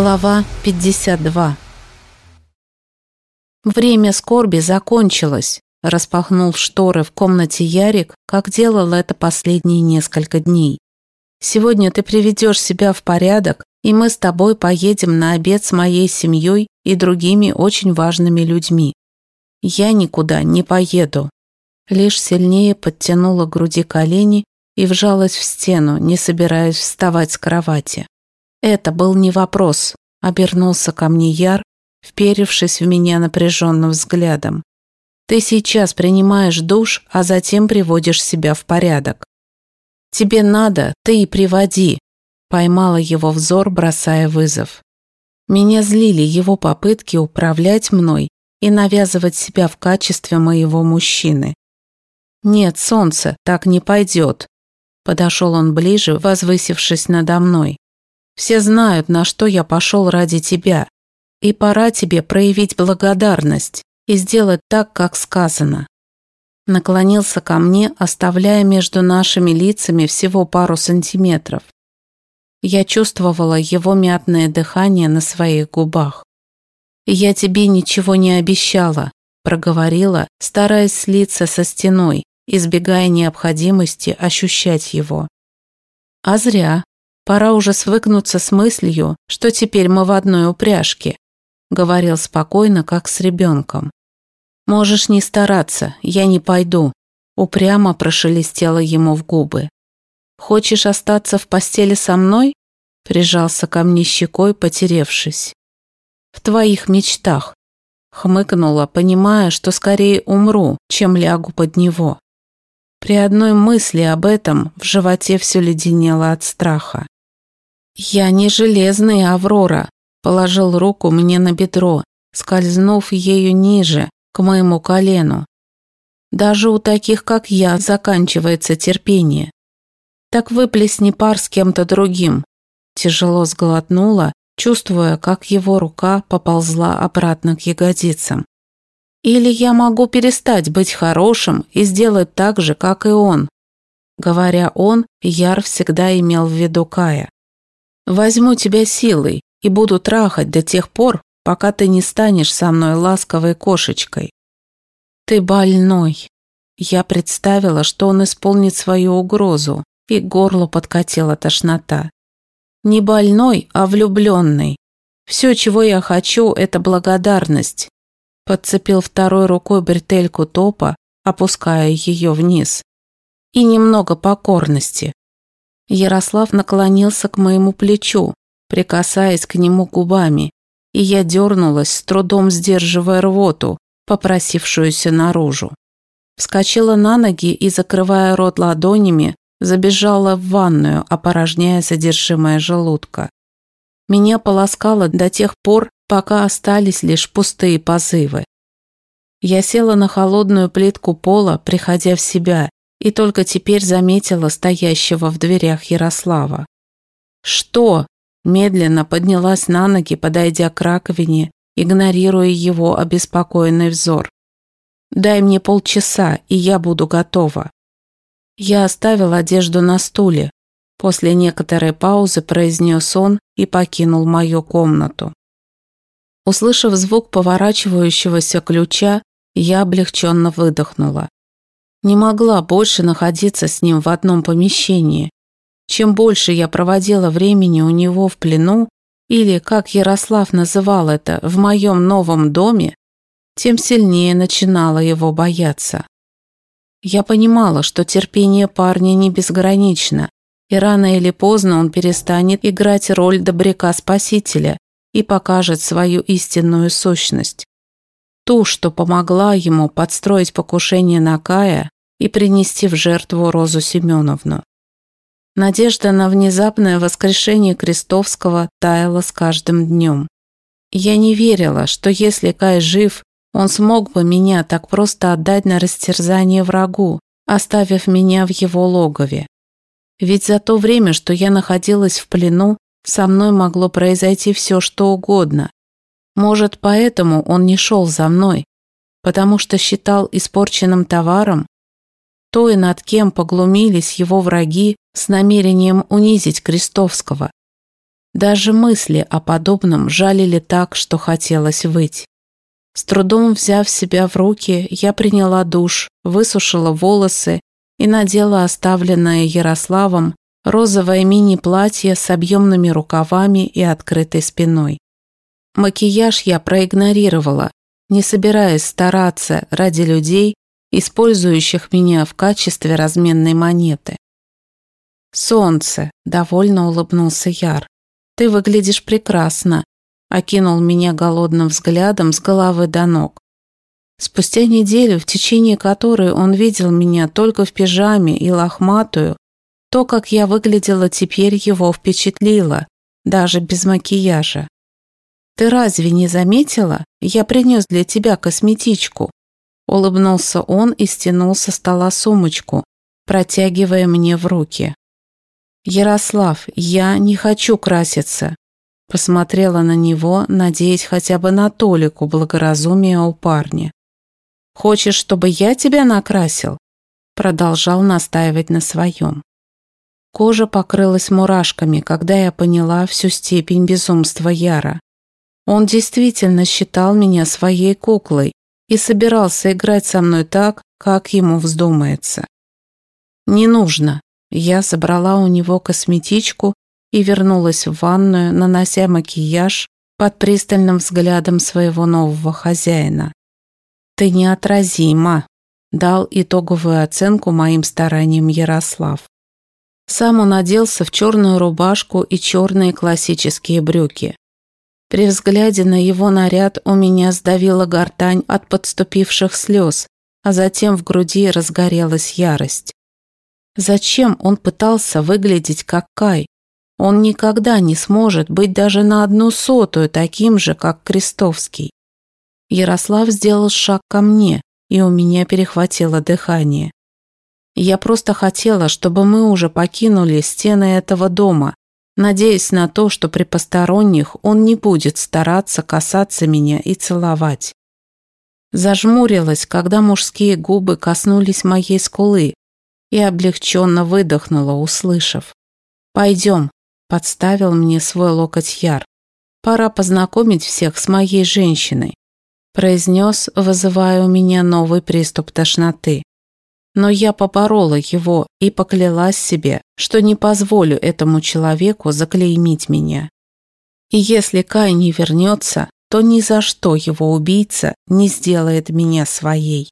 Глава 52 Время скорби закончилось, распахнул шторы в комнате Ярик, как делал это последние несколько дней. Сегодня ты приведешь себя в порядок, и мы с тобой поедем на обед с моей семьей и другими очень важными людьми. Я никуда не поеду. Лишь сильнее подтянула к груди колени и вжалась в стену, не собираясь вставать с кровати. Это был не вопрос, обернулся ко мне Яр, вперевшись в меня напряженным взглядом. Ты сейчас принимаешь душ, а затем приводишь себя в порядок. Тебе надо, ты и приводи, поймала его взор, бросая вызов. Меня злили его попытки управлять мной и навязывать себя в качестве моего мужчины. «Нет, солнце, так не пойдет», – подошел он ближе, возвысившись надо мной. Все знают, на что я пошел ради тебя. И пора тебе проявить благодарность и сделать так, как сказано». Наклонился ко мне, оставляя между нашими лицами всего пару сантиметров. Я чувствовала его мятное дыхание на своих губах. «Я тебе ничего не обещала», – проговорила, стараясь слиться со стеной, избегая необходимости ощущать его. «А зря», Пора уже свыкнуться с мыслью, что теперь мы в одной упряжке», — говорил спокойно, как с ребенком. «Можешь не стараться, я не пойду», — упрямо прошелестело ему в губы. «Хочешь остаться в постели со мной?» — прижался ко мне щекой, потеревшись. «В твоих мечтах», — хмыкнула, понимая, что скорее умру, чем лягу под него. При одной мысли об этом в животе все леденело от страха. «Я не железная Аврора», – положил руку мне на бедро, скользнув ею ниже, к моему колену. «Даже у таких, как я, заканчивается терпение. Так выплесни пар с кем-то другим». Тяжело сглотнула, чувствуя, как его рука поползла обратно к ягодицам. «Или я могу перестать быть хорошим и сделать так же, как и он». Говоря «он», Яр всегда имел в виду Кая. Возьму тебя силой и буду трахать до тех пор, пока ты не станешь со мной ласковой кошечкой. Ты больной. Я представила, что он исполнит свою угрозу, и горло подкатила тошнота. Не больной, а влюбленный. Все, чего я хочу, это благодарность. Подцепил второй рукой бретельку топа, опуская ее вниз. И немного покорности. Ярослав наклонился к моему плечу, прикасаясь к нему губами, и я дернулась, с трудом сдерживая рвоту, попросившуюся наружу. Вскочила на ноги и, закрывая рот ладонями, забежала в ванную, опорожняя содержимое желудка. Меня полоскало до тех пор, пока остались лишь пустые позывы. Я села на холодную плитку пола, приходя в себя, и только теперь заметила стоящего в дверях Ярослава. «Что?» Медленно поднялась на ноги, подойдя к раковине, игнорируя его обеспокоенный взор. «Дай мне полчаса, и я буду готова». Я оставил одежду на стуле. После некоторой паузы произнес он и покинул мою комнату. Услышав звук поворачивающегося ключа, я облегченно выдохнула. Не могла больше находиться с ним в одном помещении. Чем больше я проводила времени у него в плену, или, как Ярослав называл это, в моем новом доме, тем сильнее начинала его бояться. Я понимала, что терпение парня не безгранично, и рано или поздно он перестанет играть роль добряка-спасителя и покажет свою истинную сущность ту, что помогла ему подстроить покушение на Кая и принести в жертву Розу Семеновну. Надежда на внезапное воскрешение Крестовского таяла с каждым днем. Я не верила, что если Кай жив, он смог бы меня так просто отдать на растерзание врагу, оставив меня в его логове. Ведь за то время, что я находилась в плену, со мной могло произойти все, что угодно, может, поэтому он не шел за мной, потому что считал испорченным товаром? То и над кем поглумились его враги с намерением унизить Крестовского. Даже мысли о подобном жалили так, что хотелось выть. С трудом взяв себя в руки, я приняла душ, высушила волосы и надела оставленное Ярославом розовое мини-платье с объемными рукавами и открытой спиной. Макияж я проигнорировала, не собираясь стараться ради людей, использующих меня в качестве разменной монеты. «Солнце», — довольно улыбнулся Яр. «Ты выглядишь прекрасно», — окинул меня голодным взглядом с головы до ног. Спустя неделю, в течение которой он видел меня только в пижаме и лохматую, то, как я выглядела теперь, его впечатлило, даже без макияжа. «Ты разве не заметила? Я принес для тебя косметичку». Улыбнулся он и стянул со стола сумочку, протягивая мне в руки. «Ярослав, я не хочу краситься». Посмотрела на него, надеясь хотя бы на толику благоразумия у парня. «Хочешь, чтобы я тебя накрасил?» Продолжал настаивать на своем. Кожа покрылась мурашками, когда я поняла всю степень безумства Яра. Он действительно считал меня своей куклой и собирался играть со мной так, как ему вздумается. «Не нужно». Я забрала у него косметичку и вернулась в ванную, нанося макияж под пристальным взглядом своего нового хозяина. «Ты неотразима», – дал итоговую оценку моим стараниям Ярослав. Сам он оделся в черную рубашку и черные классические брюки. При взгляде на его наряд у меня сдавила гортань от подступивших слез, а затем в груди разгорелась ярость. Зачем он пытался выглядеть как Кай? Он никогда не сможет быть даже на одну сотую таким же, как Крестовский. Ярослав сделал шаг ко мне, и у меня перехватило дыхание. Я просто хотела, чтобы мы уже покинули стены этого дома, надеясь на то, что при посторонних он не будет стараться касаться меня и целовать. Зажмурилась, когда мужские губы коснулись моей скулы, и облегченно выдохнула, услышав. «Пойдем», – подставил мне свой локоть Яр. «Пора познакомить всех с моей женщиной», – произнес, вызывая у меня новый приступ тошноты но я поборола его и поклялась себе, что не позволю этому человеку заклеймить меня. И если Кай не вернется, то ни за что его убийца не сделает меня своей.